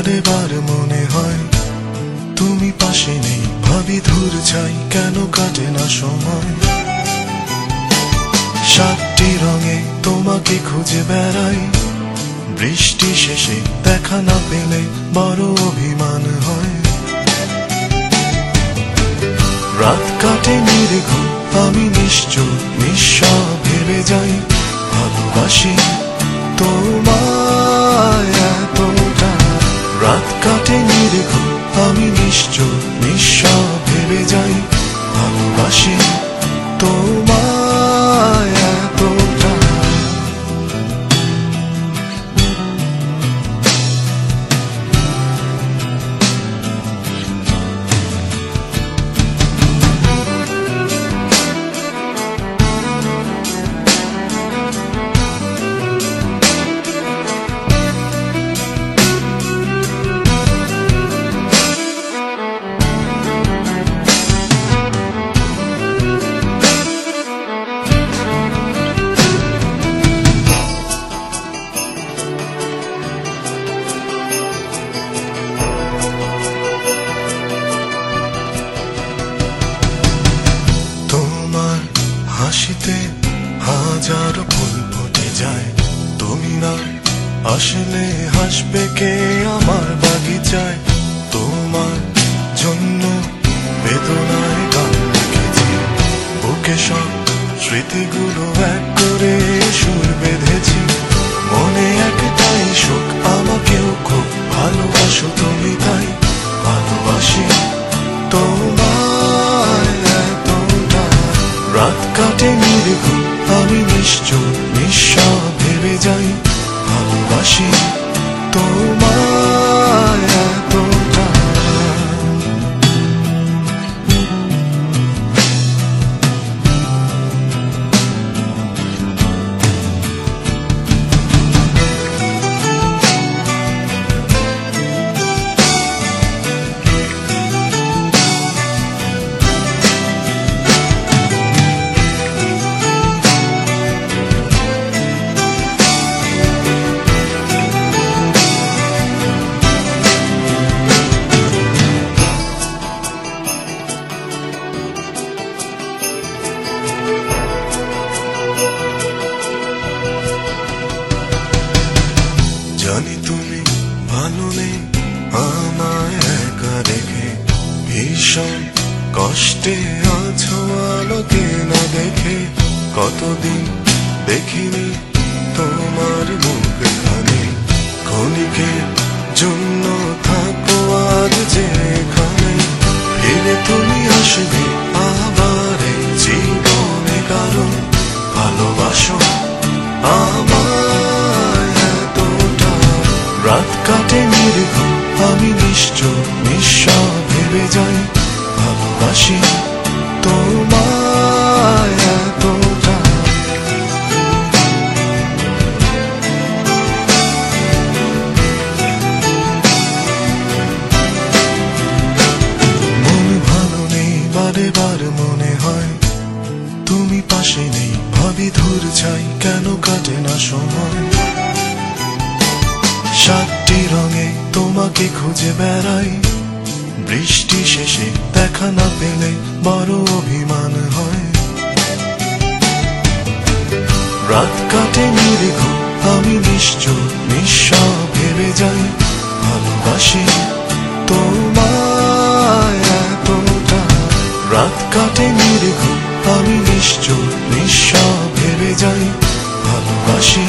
বারে বার মনে হয়, তুমি পাশে নেই, ভাবি ধুর চাই কেন কাটে না সময়? সাতটি রঙে তোমাকে খুঁজে বেড়াই, বৃষ্টি শেষে দেখা না পেলে বড় অভিমান হয়। রাত কাটে নির্ঘ আমি নিশ্চয় নিঃস্ব ভেবে যাই, ভালোবাসি হাজার ফুল ফুটে যায়। তুমি না আসলে হাসবে কে আমার বাগিচায়? তোমার জন্য বেদনায় গান লিখেছি। বুকে সব স্মৃতিগুলো এক করে সুর বেঁধেছি। মনে একটাই সুখ, আমাকেও খুব ভালোবাসো তুমি তাই। ভালোবাসি তোমার রাত কাটে নির্ঘ আমি নিশ্চয় নিঃস্ব ভেবে যাই ভালোবাসি। জানি তুমি ভালো নেই, আমায় একা রেখে ভীষণ কষ্টে আছো আলোকে না দেখে। কতদিন দেখিনি তোমার মুখ খানে। ক্ষণিকের জন্য থাকো আজ যে কাটে নির্ঘ আমি নিশ্চয় নিঃস্ব ভেবে যাই, ভালোবাসি তোমায় ভালো নেই, বারে বার মনে হয়, তুমি পাশে নেই, ভাবি ধূর ছাই, কেন কাটে না সময়? রঙে তোমাকে খুঁজে বেড়াই। বৃষ্টি শেষে দেখা না পেলে বড় অভিমান হয়। রাত কাটে নির্ঘ আমি নিশ্চয় নিঃস্ব ভেবে যাই। ভালোবাসি তোমায় রাত কাটে নির্ঘ আমি নিশ্চয় নিঃস্ব ভেবে যাই। ভালোবাসি